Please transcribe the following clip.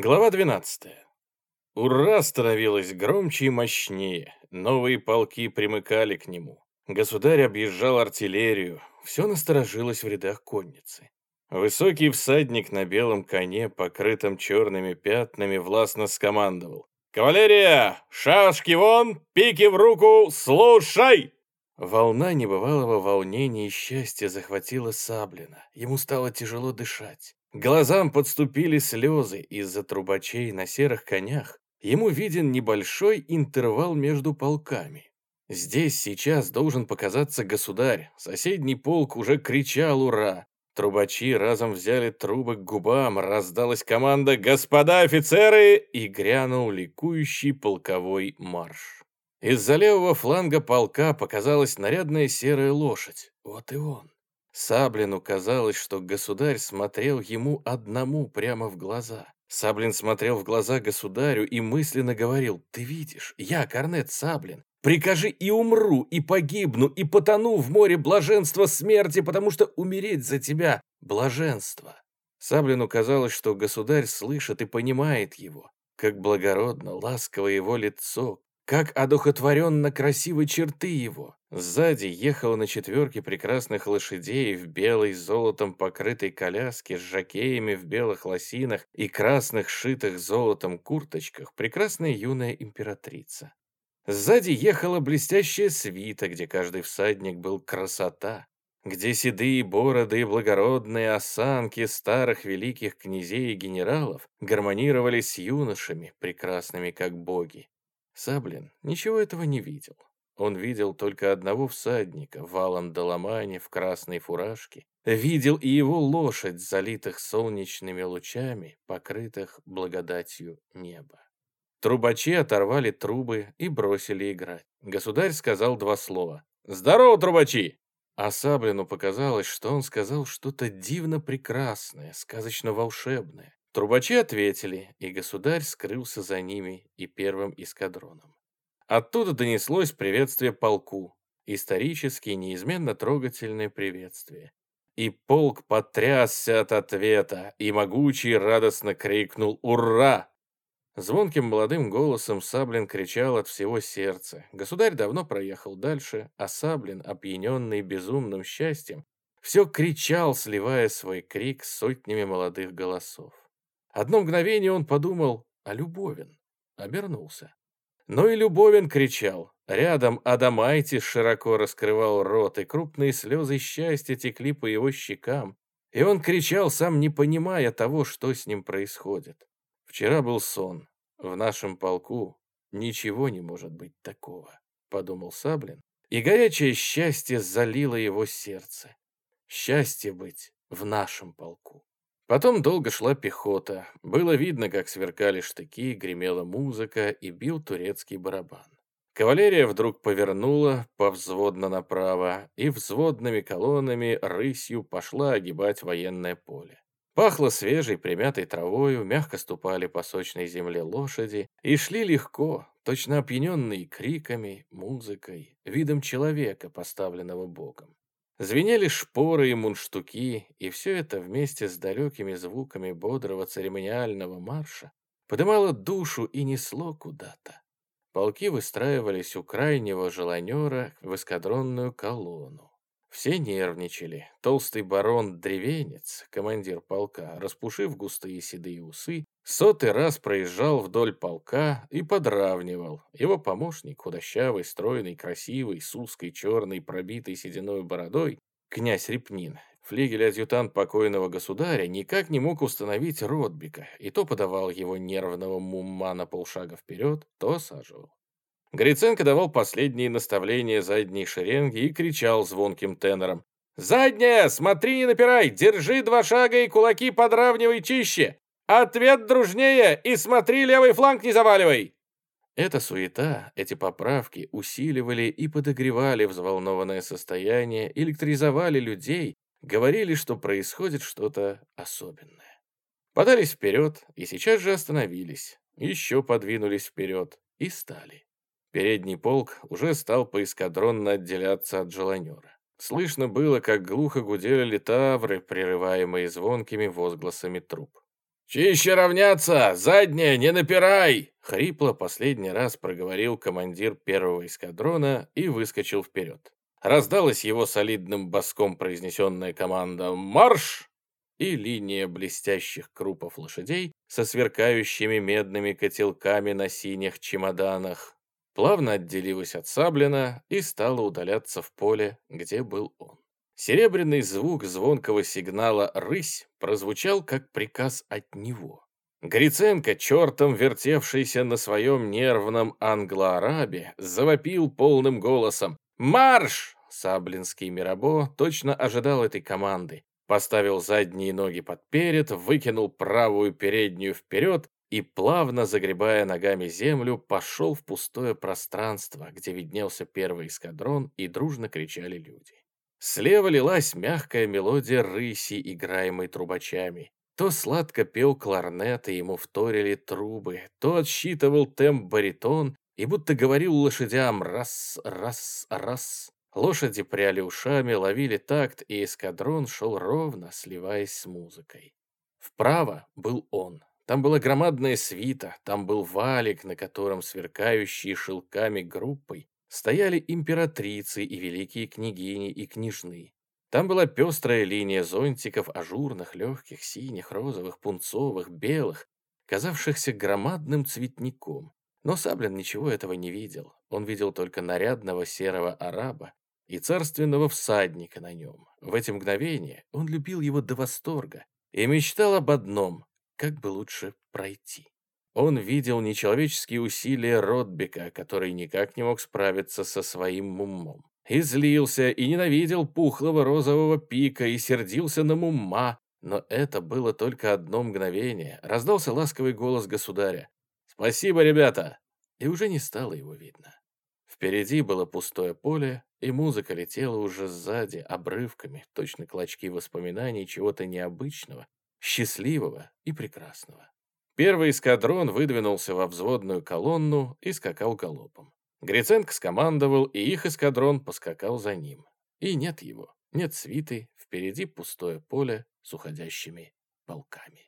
Глава 12. Ура становилось громче и мощнее. Новые полки примыкали к нему. Государь объезжал артиллерию. Все насторожилось в рядах конницы. Высокий всадник на белом коне, покрытом черными пятнами, властно скомандовал. «Кавалерия! Шашки вон! Пики в руку! Слушай!» Волна небывалого волнения и счастья захватила Саблина. Ему стало тяжело дышать. Глазам подступили слезы из-за трубачей на серых конях. Ему виден небольшой интервал между полками. Здесь сейчас должен показаться государь. Соседний полк уже кричал «Ура!». Трубачи разом взяли трубы к губам, раздалась команда «Господа офицеры!» и грянул ликующий полковой марш. Из-за левого фланга полка показалась нарядная серая лошадь. Вот и он. Саблину казалось, что государь смотрел ему одному прямо в глаза. Саблин смотрел в глаза государю и мысленно говорил, «Ты видишь, я, Корнет Саблин, прикажи и умру, и погибну, и потону в море блаженства смерти, потому что умереть за тебя — блаженство». Саблину казалось, что государь слышит и понимает его, как благородно, ласково его лицо, как одухотворенно красивы черты его. Сзади ехала на четверке прекрасных лошадей в белой золотом покрытой коляске с жакеями в белых лосинах и красных шитых золотом курточках прекрасная юная императрица. Сзади ехала блестящая свита, где каждый всадник был красота, где седые бороды и благородные осанки старых великих князей и генералов гармонировали с юношами, прекрасными как боги. Саблин ничего этого не видел. Он видел только одного всадника, валом Доломани в красной фуражке. Видел и его лошадь, залитых солнечными лучами, покрытых благодатью неба. Трубачи оторвали трубы и бросили играть. Государь сказал два слова. «Здорово, трубачи!» А Саблину показалось, что он сказал что-то дивно прекрасное, сказочно-волшебное. Трубачи ответили, и государь скрылся за ними и первым эскадроном. Оттуда донеслось приветствие полку, исторически неизменно трогательное приветствие. И полк потрясся от ответа, и могучий радостно крикнул «Ура!». Звонким молодым голосом Саблин кричал от всего сердца. Государь давно проехал дальше, а Саблин, опьяненный безумным счастьем, все кричал, сливая свой крик с сотнями молодых голосов. Одно мгновение он подумал о Любовин, обернулся. Но и Любовин кричал. Рядом Адамайтис широко раскрывал рот, и крупные слезы счастья текли по его щекам. И он кричал, сам не понимая того, что с ним происходит. Вчера был сон. В нашем полку ничего не может быть такого, подумал Саблин. И горячее счастье залило его сердце. Счастье быть в нашем полку. Потом долго шла пехота. Было видно, как сверкали штыки, гремела музыка и бил турецкий барабан. Кавалерия вдруг повернула повзводно направо и взводными колоннами рысью пошла огибать военное поле. Пахло свежей примятой травою, мягко ступали по сочной земле лошади и шли легко, точно опьяненные криками, музыкой, видом человека, поставленного Богом. Звенели шпоры и мунштуки, и все это вместе с далекими звуками бодрого церемониального марша подымало душу и несло куда-то. Полки выстраивались у крайнего желанера в эскадронную колонну. Все нервничали. Толстый барон-древенец, командир полка, распушив густые седые усы, сотый раз проезжал вдоль полка и подравнивал. Его помощник, худощавый, стройный, красивый, с узкой черной пробитой сединой бородой, князь Репнин, флигель-адъютант покойного государя, никак не мог установить Ротбика, и то подавал его нервного мумма на полшага вперед, то осаживал. Гриценко давал последние наставления задней шеренги и кричал звонким тенором. «Задняя! Смотри, не напирай! Держи два шага и кулаки подравнивай чище! Ответ дружнее и смотри, левый фланг не заваливай!» Эта суета, эти поправки усиливали и подогревали взволнованное состояние, электризовали людей, говорили, что происходит что-то особенное. Подались вперед и сейчас же остановились, еще подвинулись вперед и стали. Передний полк уже стал поэскадронно отделяться от желанера. Слышно было, как глухо гудели литавры, прерываемые звонкими возгласами труп. «Чище равняться! Задняя, не напирай!» Хрипло последний раз проговорил командир первого эскадрона и выскочил вперед. Раздалась его солидным боском произнесенная команда «Марш!» и линия блестящих крупов лошадей со сверкающими медными котелками на синих чемоданах плавно отделилась от Саблина и стала удаляться в поле, где был он. Серебряный звук звонкого сигнала «Рысь» прозвучал как приказ от него. Гриценко, чертом вертевшийся на своем нервном англо-арабе, завопил полным голосом «Марш!» Саблинский Мирабо точно ожидал этой команды. Поставил задние ноги под перед, выкинул правую переднюю вперед и, плавно загребая ногами землю, пошел в пустое пространство, где виднелся первый эскадрон и дружно кричали люди. Слева лилась мягкая мелодия рыси, играемой трубачами. То сладко пел кларнет, и ему вторили трубы, то отсчитывал темп баритон и будто говорил лошадям «раз, раз, раз». Лошади пряли ушами, ловили такт, и эскадрон шел ровно, сливаясь с музыкой. Вправо был он. Там была громадная свита, там был валик, на котором сверкающие шелками группой стояли императрицы и великие княгини и княжны. Там была пестрая линия зонтиков, ажурных, легких, синих, розовых, пунцовых, белых, казавшихся громадным цветником. Но Саблин ничего этого не видел. Он видел только нарядного серого араба и царственного всадника на нем. В эти мгновения он любил его до восторга и мечтал об одном — как бы лучше пройти. Он видел нечеловеческие усилия Ротбека, который никак не мог справиться со своим умом. И злился, и ненавидел пухлого розового пика, и сердился на мумма. Но это было только одно мгновение. Раздался ласковый голос государя. «Спасибо, ребята!» И уже не стало его видно. Впереди было пустое поле, и музыка летела уже сзади, обрывками, точно клочки воспоминаний чего-то необычного, счастливого и прекрасного. Первый эскадрон выдвинулся во взводную колонну и скакал галопом. Гриценко скомандовал, и их эскадрон поскакал за ним. И нет его, нет свиты, впереди пустое поле с уходящими полками.